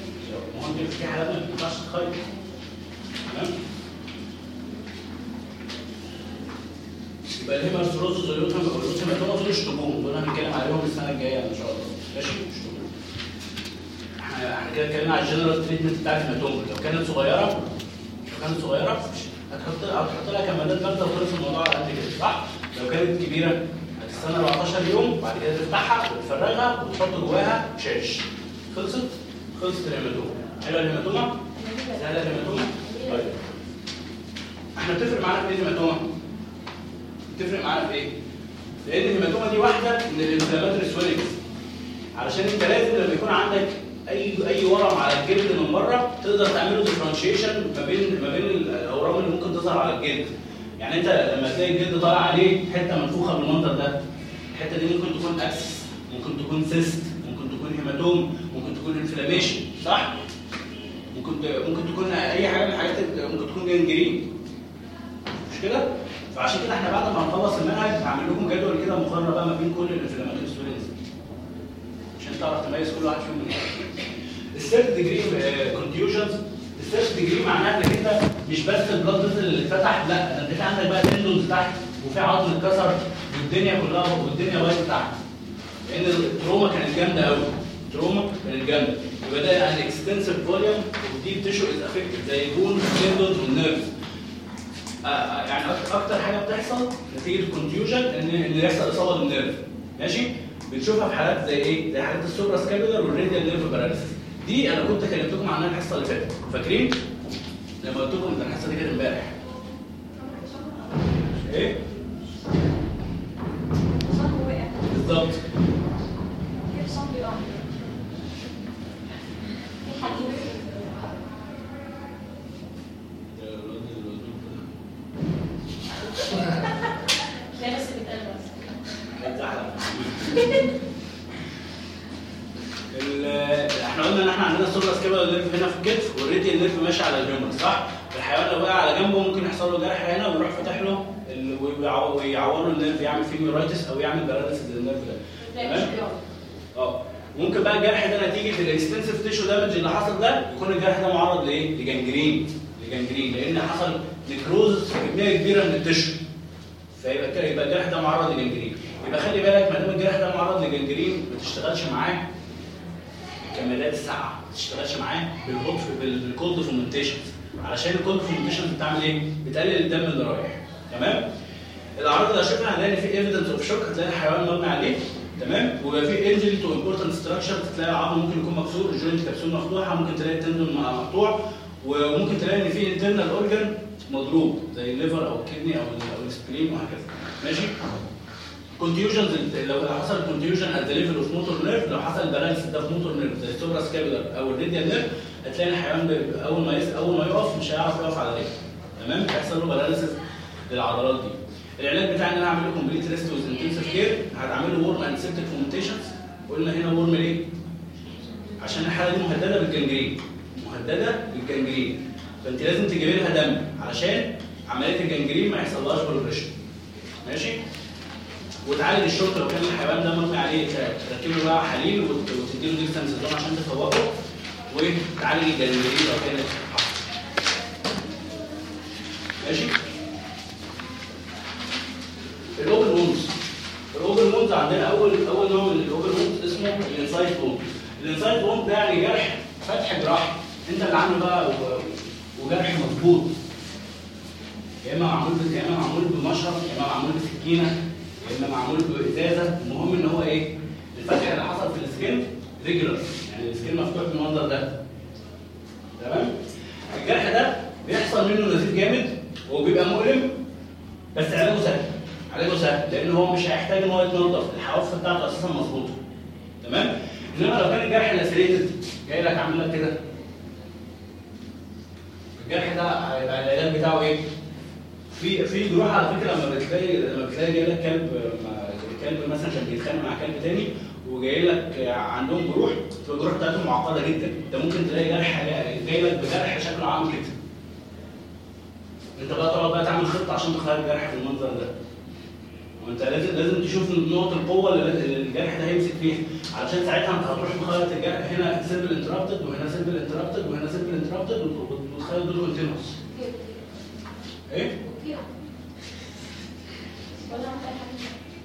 ما هو انت في حالات ما ينفعش تخيط تمام يبقى ال hemarthrosis وال othematoma وال othematoma دول سيبوهم دول هنتكلم عليهم السنة الجاية إن شاء الله ماشي إحنا كده اتكلمنا على ال general treatment بتاعت ال hematoma لو كانت صغيرة لو كانت صغيرة هتحط هتحط لها كمادات بارده وخلص الموضوع على قد كده صح؟ لو كانت كبيرة هتستنى 14 يوم بعد كده تفتحها وتفرغها وتحط جواها شاش خلصت خلصت ال hematoma حلوة ال hematoma؟ سهلة ال hematoma؟ طيب إحنا بتفرق معانا في إيه ال hematoma؟ بتفرق معانا في إيه؟ لأن ال hematoma دي واحدة من ال inflammatory swellings علشان أنت لازم لما يكون عندك أي أي ورم على الجلد من بره تقدر تعمله differentiation ما بين ما بين الأورام اللي ممكن تظهر على الجلد. يعني أنت لما تلاقي الجلد طالع عليه حتة منفوخة بالمنظر ده الحتة دي ممكن تكون abscess ممكن تكون cyst ممكن تكون hematoma ممكن تكون inflammation صح؟ ممكن ممكن تكون أي حاجة من الحاجات ممكن تكون gangrene مش كده؟ فعشان كده إحنا بعد ما نخلص المنهج هعمل لكم جدول كده مقارنة بقى ما بين كل ال inflammatory swellings عشان تعرف تميز كل واحد فيهم. من ال third degree contusions ال third degree معناها إنك أنت مش بس ال blood vessel اللي اتفتح لا ده أنت عندك بقى tendons تحت وفي عظم اتكسر والدنيا كلها والدنيا بايظة تحت. لأن ال trauma كانت جامدة قوي ال trauma كانت جامدة. يبقى ده يعني extensive volume و deep tissue is affected زي ال bone وال tendons وال nerves آه، آه، يعني أكتر حاجة بتحصل نتيجة ال contusion ان إن يحصل إصابة بال nerve. ماشي؟ بنشوفها في حالات زي إيه؟ زي حالات ال suprascapular وال radial nerve paralysis دي أنا كنت كلمتكم عنها الحصة اللي فاتت. فاكرين؟ لما قلت لكم إن الحصة دي كانت امبارح. إيه صاحبه وقع بالظبط كيف صاحبي يقع في حديد لا بس بيتقال بس ال- إحنا قلنا ان إحنا عندنا ال suprascapular nerve هنا في الكتف وال radial nerve ماشي على ال humerus صح؟ الحيوان لو وقع على جنبه ممكن يحصل له جرح هنا ويروح فاتح له ال- ويعو- ويعور له ال nerve يعمل فيه neuritis أو يعمل paralysis لل nerve ده لا مش بيقع آه ممكن بقى الجرح ده نتيجه ال extensive tissue damage اللي حصل ده يكون الجرح ده معرض لايه؟ ل gangrene ل gangrene لأن حصل necrosis في كميه كبيره من ال tissue فيبقى كده يبقى الجرح ده معرض ل gangrene يبقى خلي بالك ما دام الجرح ده معرض ل gangrene ما تشتغلش معاه الكمادات الساقعه ما تشتغلش معاه بال hot بال cold fomentation علشان ال cold fomentation بتعمل إيه؟ بتقلل الدم اللي رايح تمام؟ الاعراض اللي هشوفها هنلاقي في evidence of shock هتلاقي الحيوان مغمى عليه تمام ويبقى في injury to important structure تلاقي العظم ممكن يكون مكسور ال joint مفتوحه ممكن تلاقي ال tendon مقطوع وممكن تلاقي إن في internal organ مضروب زي ال liver أو ال kidney أو أو وهكذا. ماشي؟ contusions لو حصل contusion at the level of motor nerve لو حصل paralysis ده في motor nerve زي ال suprascapular أو ال radial nerve هتلاقي الحيوان أول ما أول ما يقف مش هيعرف يقف على رجله. تمام؟ هيحصل له paralysis للعضلات دي. العلاج بتاعي إن أنا أعمل complete rest with intensive care هتعمل له warm antiseptic fomentations قلنا هنا warm ليه؟ عشان الحاله دي مهددة بال gangrene مهددة بال gangrene فأنت لازم تجيبي لها دم علشان عملية ال gangrene ما يحصلهاش progression ماشي؟ وتعالج ال shock لو كان الحيوان ده مغمى عليه تركب له بقى محاليل وت- وتدي له ديكساميثازون عشان تفوقه وتعالج ال gangrene لو كانت ماشي؟ ال open wounds ال open wounds عندنا اول أول نوع من ال open wounds اسمه ال incised wound ال incised wound ده يعني جرح فتح جراحي انت اللي عامله بقى وجرح مظبوط. يا إما معمول يا إما معمول بمشرط يا إما معمول بسكينة يا إما معمول بإزازة. المهم إن هو إيه؟ الفتح اللي حصل في ال skin regular يعني السكين مفتوح بالمنظر ده. تمام؟ الجرح ده بيحصل منه نزيف جامد وبيبقى مؤلم بس علاجه سهل. علاجه سهل لأن هو مش هيحتاج إن هو يتنضف. الحواف بتاعته أساسا مظبوطة. تمام؟ انما لو كان الجرح لاسريتد جاي لك عامل لك كده. الجرح ده هيبقى العلاج بتاعه إيه؟ في في جروح على فكرة لما بتلاقي لما بتلاقي جاي لك كلب كلب مثلا كان بيتخانق مع كلب تاني وجاي لك عندهم جروح تبقى الجروح بتاعتهم معقدة جدا. انت ممكن تلاقي جرح جاي لك بجرح شكله عامل كده. أنت بقى تقعد بقى تعمل خطة عشان تخرج الجرح في المنظر ده. وانت لازم لازم تشوف نقط القوة اللي الجرح ده هيمسك فيها. علشان ساعتها انت هتروح مخيط الجرح. هنا simple interrupted وهنا simple interrupted وهنا simple interrupted وتخيط دول continuous إيه؟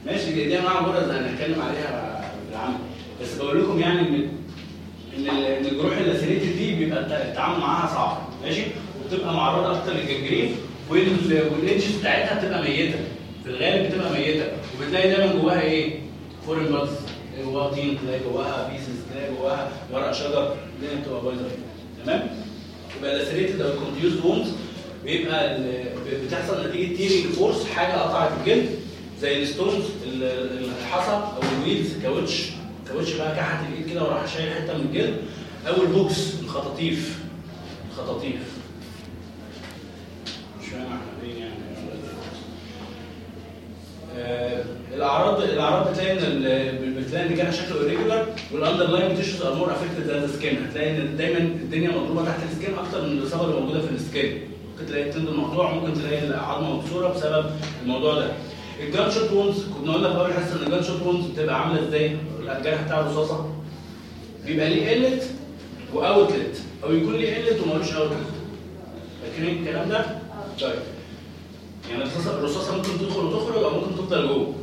ماشي دي انواع غرز هنتكلم عليها بالعمل بس بقول لكم يعني ان إن ال- إن الجروح ال lacerated دي بيبقى الت- التعامل معاها صعب. ماشي؟ وبتبقى معرضه أكتر لل gangrene وال- والإنشز بتاعتها بتبقى ميتة. في الغالب بتبقى ميتة وبتلاقي دايما جواها إيه؟ foreign bodies تلاقي جواها طين تلاقي جواها pieces تلاقي جواها ورق شجر الدنيا بتبقى بايظة. تمام؟ يبقى ال lacerated أو ال contused wounds بيبقى بتحصل نتيجة tearing force حاجة قطعت الجلد زي ال stones ال- ال- الحصى أو ال wheels كاوتش كاوتش بقى كحت الإيد كده وراح شايل حتة من الجلد أو ال hooks الخطاطيف الخطاطيف مش فاهم إحنا فين يعني آه، الاعراض الاعراض بتلاقي ان ال- بتلاقي إن الجرح شكله irregular وال underlying tissues are more affected than skin هتلاقي إن دايما الدنيا مضروبة تحت ال skin أكتر من الإصابة اللي موجودة في ال skin. ممكن تلاقي ال tendon مقطوع ممكن تلاقي العظمة مكسورة بسبب الموضوع ده. ال gunshot wounds كنا قلنا في اول حصه إن ال gunshot wounds بتبقى عاملة إزاي؟ الجرح بتاع الرصاصة. بيبقى ليه inlet و outlet أو يكون ليه inlet ومالوش outlet فاكرين الكلام ده؟ طيب. يعني الرصاصة ممكن تدخل وتخرج أو ممكن تفضل جوه.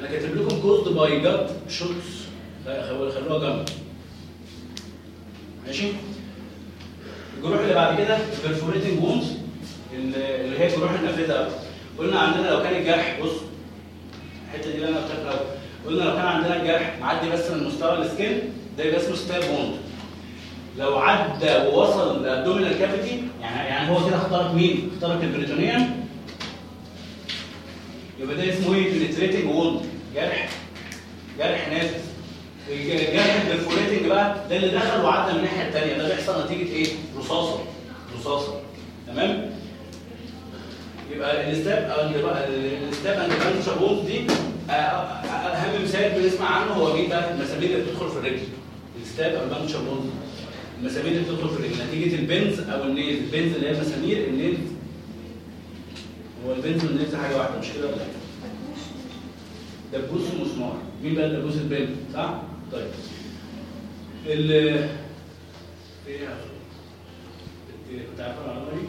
أنا كاتب لكم caused by gunshots خلوها جنب. ماشي؟ الجروح اللي بعد كده perforating wounds اللي هي جروح النافذه. قلنا عندنا لو كان الجرح بص الحتة دي اللي أنا الأول قلنا لو كان عندنا الجرح معدي بس من مستوى ال skin ده يبقى اسمه stab wound لو عدى ووصل لل abdominal cavity يعني يعني هو كده اخترق مين؟ اخترق ال peritoneum يبقى ده اسمه إيه؟ penetrating wound جرح. جرح نافذ الجرح ال perforating بقى ده اللي دخل وعدى من الناحية الثانية ده بيحصل نتيجة إيه؟ رصاصة. رصاصة. تمام؟ يبقى ال stab أو ال stab and puncture wounds دي أهم مثال بنسمع عنه هو مين بقى؟ المسامير اللي بتدخل في الرجل. ال stab أو ال puncture wounds المسامير اللي بتدخل في الرجل. نتيجة ال pins أو ال nail. ال pins اللي هي المسامير ال nail. هو ال pins وال nail حاجة واحدة مش كده ولا إيه؟ دبوس ومسمار مين بقى دبوس ال pins صح؟ طيب. ال إيه كنت عارفة المعلومه دي؟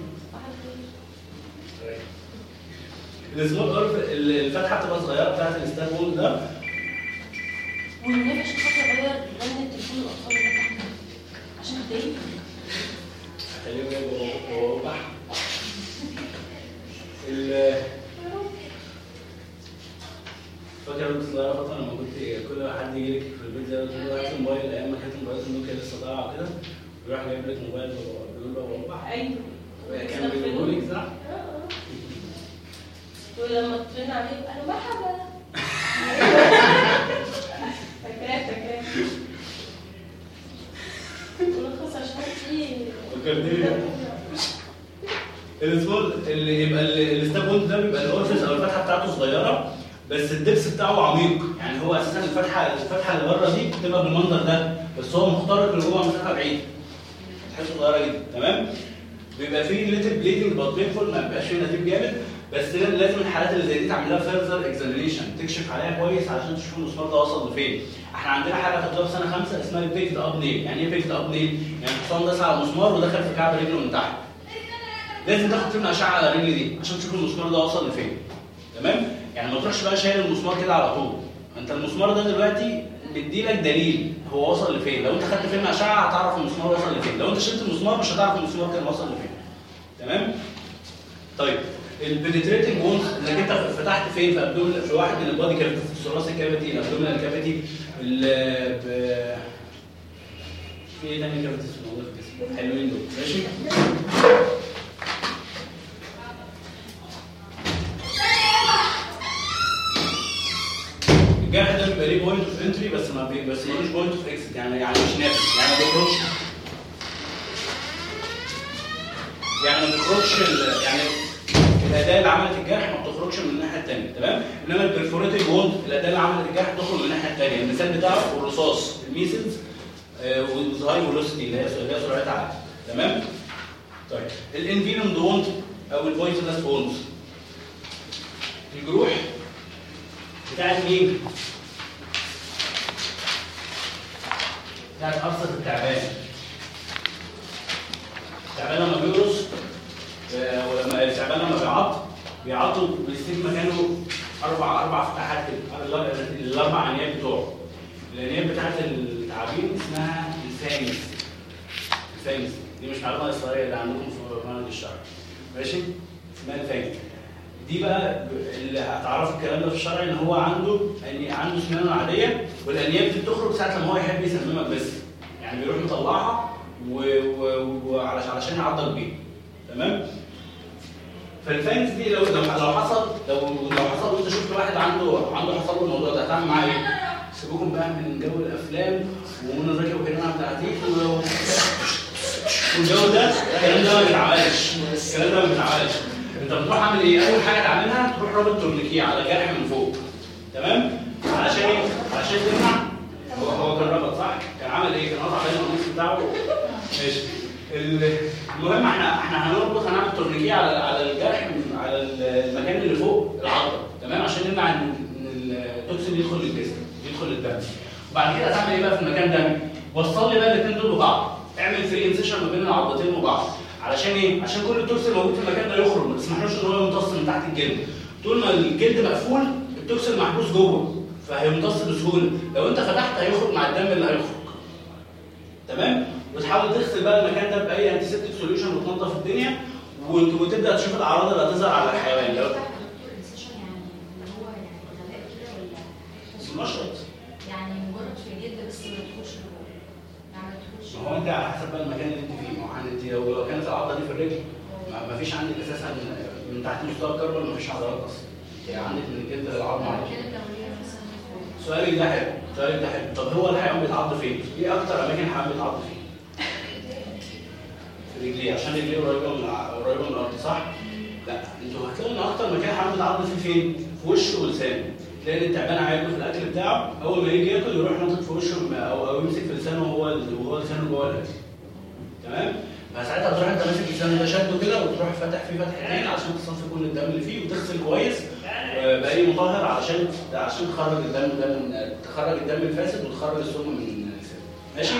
السمول اورف الفتحة بتبقى صغيرة بتاعت الستاب وول ده. والنبي عشان خاطر اغير رن التليفون الأطفال اللي تحت عشان خليهم يبقوا وضح ال فاكر وانت صغيره فتره لما كنت كل حد يجي لك في البيت ده يقول له هات الموبايل أيام ما كانت الموبايلات النوكيا لسه طالعه كده يروح جايب لك موبايل بيقول له وضح أيوه. كان بيقول لك صح؟ ولما ترن عليه أنا مرحبا فاكراه فاكراه. ولخص عشان في فكرتني السمول اللي يبقى ال- ال stab ده بيبقى ال orifice أو الفتحة بتاعته صغيرة. بس ال depth بتاعه عميق. يعني هو أساسا الفتحه الفتحة اللي بره دي بتبقى بالمنظر ده. بس هو مخترق لجوه مسافة بعيده فتحته صغيرة جدا. تمام؟ بيبقى فيه little bleeding but painful ما بيبقاش فيه نتيجه جامد. بس لازم الحالات اللي زي دي تعمل لها further examination تكشف عليها كويس علشان تشوف المسمار ده وصل لفين. إحنا عندنا حاله خدتها في سنة خمسة اسمها ال picked up nail يعني إيه picked up nail؟ يعني الحصان داس على مسمار ودخل في كعب رجله من تحت. لازم تاخد فيلم أشعة على الرجل دي عشان تشوف المسمار ده وصل لفين. تمام؟ يعني ما تروحش بقى شايل المسمار كده على طول. انت المسمار ده دلوقتي مديلك دليل هو وصل لفين. لو انت خدت فيلم اشعه هتعرف المسمار وصل لفين. لو انت شلت المسمار مش هتعرف المسمار كان وصل لفين. تمام؟ طيب ال penetrating wounds انك انت فتحت فين في abdomen في واحد من ال body cavity في ال thoracic cavity ال abdominal cavity في إيه تاني cavities موجوده في الجسم حلوين دول. ماشي؟ ليه point of entry بس ما بي... بس ملوش point of exit يعني يعني مش نافذ. يعني ما بيخرجش يعني ما بيخرجش. يعني الأداة اللي عملت الجرح ما بتخرجش من الناحية الثانية تمام؟ إنما ال perforative wound الأداة اللي عملت الجرح تخرج من الناحية الثانية المثال بتاعه الرصاص ال missiles with high velocity اللي هي سرعتها عالية. تمام؟ طيب. ال envenomed wound أو ال poisonous wound الجروح بتاعت مين؟ بتاعت أبسط التعبان. التعبان لما بيقرص آه، ولما التعبان لما بيعض بيعضوا بيسيب مكانه أربع أربع فتحات كده. الأربع أنياب بتوعه. الأنياب بتاعت التعابين اسمها ال fangs ال fangs دي مش معلومة إسرائيلية اللي عندكم في منهج الشرع. ماشي؟ اسمها ال fangs دي بقى اللي هتعرفوا الكلام ده في الشرع إن هو عنده يعني عنده سنان عادية والأنياب دي بتخرج ساعة لما هو يحب يسممك بس. يعني بيروح مطلعها وعلشان علشان يعضك بيها. تمام؟ فال fangs دي لو لو حصل لو لو حصل وانت شفت واحد عنده عنده حصل له الموضوع ده هتعمل معاه إيه؟ سيبوكم بقى من جو الأفلام ومنى زكي وكريم عبد العزيز والجو ده الكلام ده ما بيتعملش الكلام ده ما بيتعملش انت بتروح عامل إيه؟ اول حاجة تعملها تروح رابط تورنيكيه على جرح من فوق تمام؟ علشان إيه؟ علشان تمنع هو هو كان رابط صح؟ كان عمل إيه؟ كان قطع بين القميص بتاعه ماشي ال- المهم إحنا إحنا هنربط هنعمل تورنيكيه على على الجرح على المكان اللي فوق العضله تمام عشان نمنع ان التوكسين يدخل الجسم يدخل الدم وبعد كده هتعمل إيه بقى في المكان ده؟ وصل لي بقى الاثنين دول ببعض اعمل free incision ما بين العضلتين وبعض علشان إيه؟ عشان كل ال toxin موجود في المكان ده يخرج ما تسمحلوش ان هو يمتص من تحت الجلد. طول ما الجلد مقفول ال toxin محبوس جوه فهيمتص بسهولة. لو انت فتحت هيخرج مع الدم اللي هيخرج. تمام؟ وتحاول تغسل بقى المكان ده بأي antiseptic solution وتنظف الدنيا وت- وتبدأ تشوف الأعراض اللي هتظهر على الحيوان. لو مشرط. يعني مجرد في الجلد بس ما تدخلش جوه. يعني ما هو انت على حسب بقى المكان اللي انت هو انت لو كانت العضله دي في الرجل ما- فيش عندك أساسا من تحت مستوى الكربون ما فيش عضلات أصلا يعني عندك من الجلد للعظم عادي هي. سؤالك ده حلو سؤالك ده حلو طب هو الحيوان بيتعض فين؟ إيه أكتر أماكن الحيوان بيتعض فين؟ في رجليه عشان رجليه قريبة من قريبة من الأرض صح؟ لا أنتوا هتلاقوا إن أكتر مكان الحيوان بيتعض فيه فين؟ في وشه ولسانه تلاقي التعبان عايله في الأكل بتاعه أول ما يجي ياكل يروح ناطط في وشه أو أو يمسك في لسانه وهو وهو لسانه جوه الأكل تمام؟ فساعتها تروح انت ماسك لسانه ده شده كده وتروح فاتح فيه فتحتين عشان تصفي كل الدم اللي فيه وتغسل كويس. بأي مطهر علشان عشان تخرج الدم ده من تخرج الدم الفاسد وتخرج السم من اللسان ماشي؟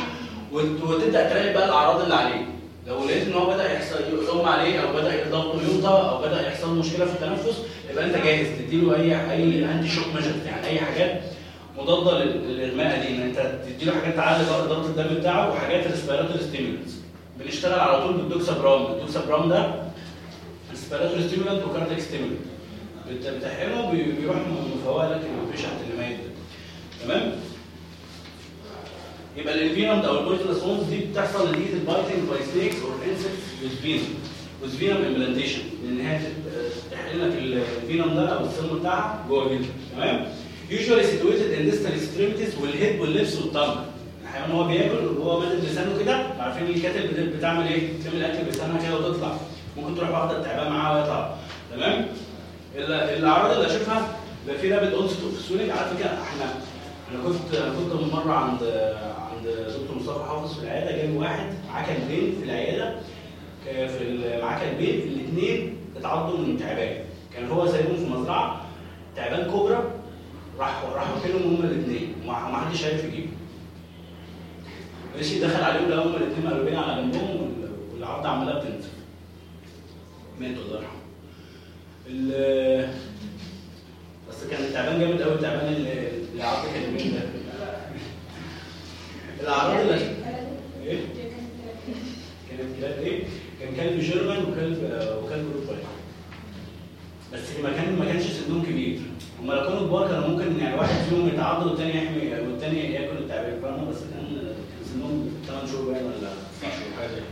وت- وتبدأ تراقب بقى الأعراض اللي عليه. لو لقيت إن هو بدأ يحصل يغمى عليه أو بدأ ضغطه يوطى أو بدأ يحصل له مشكلة في التنفس يبقى أنت جاهز تديله اي أي anti shock يعني أي حاجات مضادة لل- للارماء دي. إن أنت تديله حاجات تعلي ضغط الدم بتاعه وحاجات respiratory stimulants بنشتغل على طول بال doxapram ال doxapram ده respiratory stimulant و cardiac stimulant بت- بتحقنه بي- بيروح مفوق لك ال patient اللي ميت. تمام؟ يبقى ال envenomed أو ال poisonous wounds دي بتحصل نتيجه ال biting by snakes or insects with venom implantation لأن هي تحقن لك ال venom ده أو السم بتاعها جوه الجلد تمام؟ Usually situated in distal extremities وال head وال lips وال tongue الحيوان هو بياكل وهو مادد لسانه كده عارفين ال cattle بت- بتعمل إيه؟ بتعمل اكل بلسانها كده وتطلع. ممكن تروح واخده التعبان معاها ويطلع. تمام؟ ال- الأعراض اللي أشوفها يبقى في rapid onset of swelling على فكرة إحنا أنا كنت أنا كنت من مرة عند عند دكتور مصطفى حافظ في العيادة. جالي واحد معاه كلبين في العيادة. ك- في معاه كلبين. الاثنين اتعضوا من تعبان. كان هو سايبهم في مزرعة. تعبان كوبرا راح راح واكلهم هما الاثنين وما حدش عارف يجيبه. ماشي دخل عليهم لقوا هما الاثنين مقلوبين على جنبهم وال- والعضه عماله بتنزف ماتوا الله يرحمه بس كان التعبان جامد قوي التعبان اللي اللي عض كلمين ده؟ الأعراض اللي إيه؟ كانت كلاب إيه؟ كان كلب جيرمان وكلب وكلب روتوايلر بس في مكان ما كانش سنهم كبير. هما لو كانوا كبار كانوا ممكن يعني واحد فيهم يتعض والتاني يحمي والتاني ياكل التعبان فاهم بس كان كان 8 شهور باين ولا 12 شهور حاجة.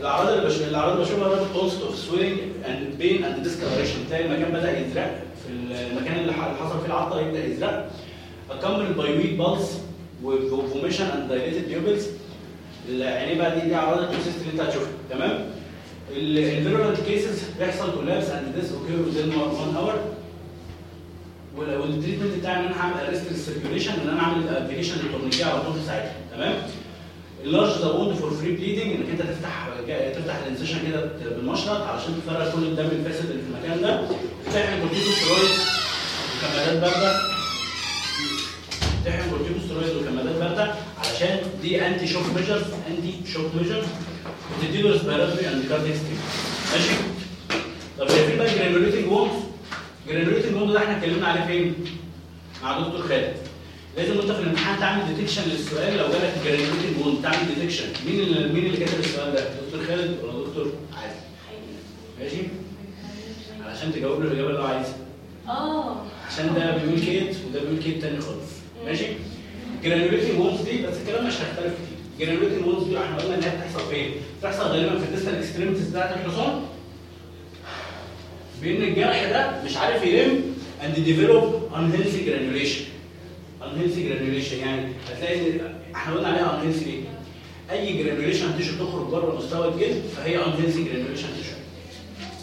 الاعراض اللي بش... الاعراض اللي بشوفها rapid onset of swelling and pain and discoloration تلاقي المكان بدا يزرق في المكان اللي حصل فيه العضه يبدا يزرق accompanied by weak pulse و vomition and dilated pupils العينين بقى دي دي اعراض ال toxicity اللي انت هتشوفها تمام ال virulent cases بيحصل collapse and death okay within 1 hour وال treatment بتاعي إن أنا هعمل arrest لل circulation إن أنا اعمل application لل tourniquet على طول ساعتها. تمام؟ enlarge the wound for free bleeding إنك أنت تفتح تفتح ال incision كده بالمشرط علشان تفرغ كل الدم الفاسد اللي في المكان ده. تحقن كورتيكوستيرويد وكمادات باردة. تحقن كورتيكوستيرويد وكمادات باردة علشان دي anti shock measures anti shock measures وتديله respiratory and cardiac ماشي؟ طب هي في بقى granulating wound granulating wound ده إحنا اتكلمنا عليه فين؟ مع دكتور خالد. لازم انت في الامتحان تعمل detection للسؤال لو جالك granulating wound تعمل detection مين اللي مين اللي كاتب السؤال ده؟ دكتور خالد ولا دكتور عادل؟ ماشي؟ علشان تجاوب له الإجابة اللي هو عايزها. آه. عشان ده بيقول كيت وده بيقول كيت تاني خالص. ماشي؟ granulating wounds دي بس الكلام مش هيختلف كتير. granulating wounds دي إحنا قلنا ان هي بتحصل فين؟ بتحصل غالبا في ال distal extremities بتاعت الحصان. بأن الجرح ده مش عارف يلم and develop unhealthy granulation unhealthy granulation يعني هتلاقي إن إحنا قلنا عليها unhealthy ليه أي granulation tissue تخرج بره مستوى الجلد فهي unhealthy granulation tissue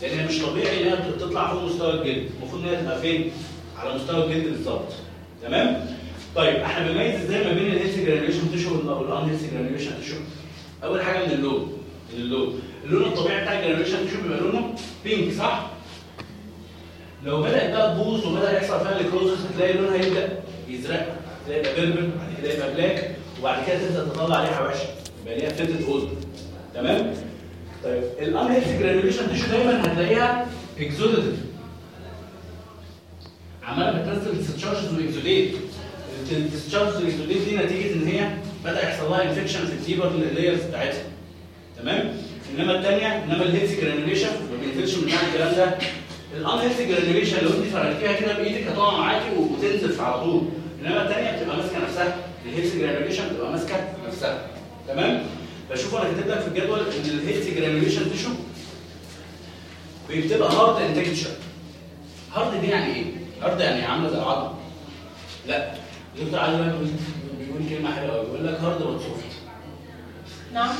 لأن هي مش طبيعي ان هي تطلع فوق مستوى الجلد. المفروض ان هي تبقى فين؟ على مستوى الجلد بالظبط. تمام؟ طيب إحنا بنميز إزاي ما بين ال healthy granulation tissue وال unhealthy granulation tissue أول حاجة من اللون. من اللون. اللون الطبيعي بتاع ال granulation tissue بيبقى لونه pink صح؟ لو بدات بقى تبوظ وبدأ يحصل فيها necrosis تلاقي لونها يبدأ يزرق تلاقي يبقى purple بعد كده يبقى black وبعد كده تبدأ تطلع عليها حواشي يبقى ليها fetid odor تمام؟ طيب ال unhealthy granulation tissue دايما هتلاقيها exudative عمالة بتنزل discharges و exudate ال discharges وال exudate دي نتيجة إن هي بدأ يحصل لها infection في ال deeper layers بتاعتها. تمام؟ إنما الثانية إنما ال healthy granulation ما بينزلش من الكلام ده. ال unhealthy granulation لو أنت فركتيها كده بإيدك هتقع معاكي وتنزف على طول. إنما الثانية بتبقى ماسكة نفسها. ال healthy granulation بتبقى ماسكة نفسها. تمام؟ بشوف أنا كاتب لك في الجدول إن ال healthy granulation tissue بتبقى hard in texture hard دي يعني إيه؟ hard يعني عاملة زي العظم لا. دكتور علي بيقول بيقول كلمة حلوة قوي بيقول لك hard but soft نعم.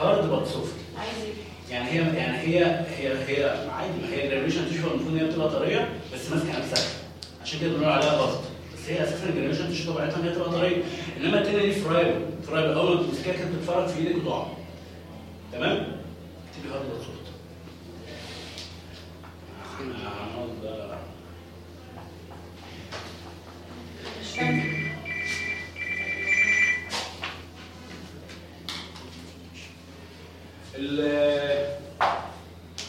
hard but soft عايز إيه؟ يعني هي يعني هي هي هي عادي. ما هي ال granulation tissue المفروض إن هي بتبقى طرية بس ماسكة نفسها. عشان كده بنقول عليها hard بس هي أساسا ال granulation tissue طبيعتها إن هي تبقى طرية. إنما التانية دي friable friable أول ما تمسكها كانت بتتفرك في إيدك وتقع. تمام؟ تيجي hard إحنا هنقعد فاهم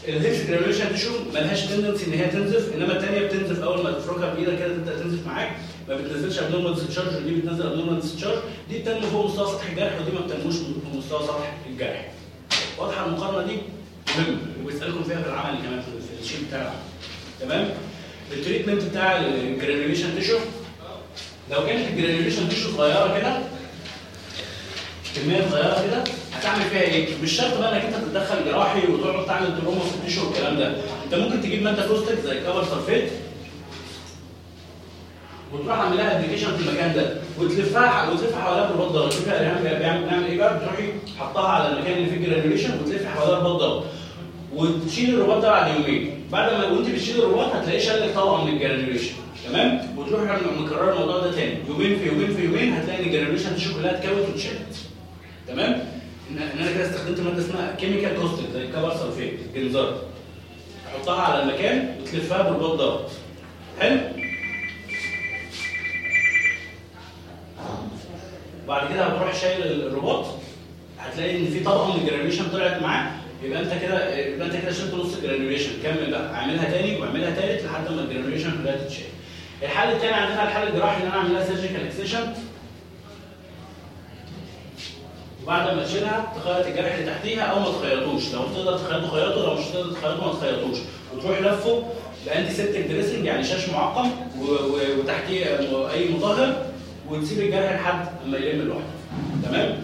ال healthy granulation tissue ملهاش tendency إن هي تنزف إنما الثانية بتنزف أول ما تفركها بإيدك كده تبدأ تنزف معاك ما بتنزلش abnormal discharge ودي بتنزل abnormal discharge دي بتنمو فوق مستوى سطح الجرح ودي ما بتنموش فوق مستوى سطح الجرح. واضحة المقارنة دي؟ مهمه وبيسألكم فيها في العمل كمان في ال sheet بتاع تمام؟ ال treatment بتاع ال granulation tissue لو كانت ال granulation tissue صغيرة كده كمية صغيرة كده هتعمل فيها إيه؟ مش شرط بقى إنك أنت تتدخل جراحي وتقعد تعمل trauma ال tissue والكلام ده، أنت ممكن تجيب مادة caustic زي copper sulphate وتروح عامل لها application في المكان ده وتلفها وتلفها حواليها برباط ضغط، شوف ريهام بيعمل بيعمل إيه بقى؟ بتروحي حطها على المكان اللي فيه granulation وتلف حواليها رباط ضغط وتشيل الرباط ده بعد يومين، بعد ما وأنت بتشيل الرباط هتلاقيه شال لك طبقه من ال granulation تمام؟ وتروح مكرر الموضوع ده تاني، يومين في يومين في يومين هتلاقي إن ال granulation كلها اتكوت واتشالت تمام؟ ان أنا كده استخدمت مادة اسمها chemical caustic زي ال copper sulphate الجنزار. تحطها على المكان وتلفها برباط ضغط حلو؟ بعد كده هتروح شايل الرباط. هتلاقي إن في طبقة من ال granulation طلعت معاه يبقى أنت كده يبقى أنت كده شلت نص ال granulation كمل بقى. أعملها تاني وأعملها تالت لحد ما ال granulation كلها تتشال. الحل الثاني عندنا الحل الجراحي ان أنا اعمل لها surgical excision وبعد ما تشيلها تخيط الجرح اللي تحتيها أو ما تخيطوش لو تقدر تخيطه خيطه لو مش تقدر تخيطه ما تخيطوش وتروح لفه ب antiseptic dressing يعني شاش معقم وتحتيه أي مطهر وتسيب الجرح لحد أما يلم لوحده تمام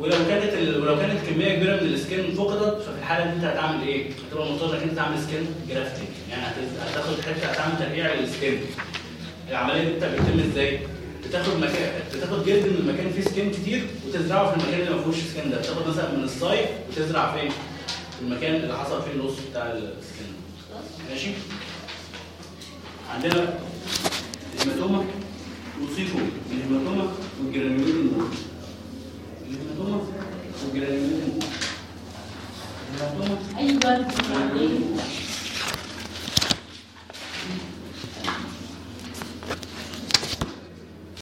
ولو كانت. ولو كانت كمية كبيرة من ال skin فقدت ففي الحالة دي انت هتعمل إيه؟ هتبقى مضطر إنك أنت تعمل skin grafting يعني هت- هتاخد حتة هتعمل ترقيع لل skin العملية دي انت بتتم إزاي؟ بتاخد مكان بتاخد جلد من المكان فيه skin كتير وتزرعه في المكان اللي ما فيهوش skin ده. بتاخد مثلا من الصايف وتزرع فين؟ في المكان اللي حصل فيه اللص بتاع السكن خلاص ماشي؟ عندنا الهيماتوما وصيفه الهيماتوما والجرانيولين الموت الهيماتوما والجرانيولين الموت الهيماتوما أي برد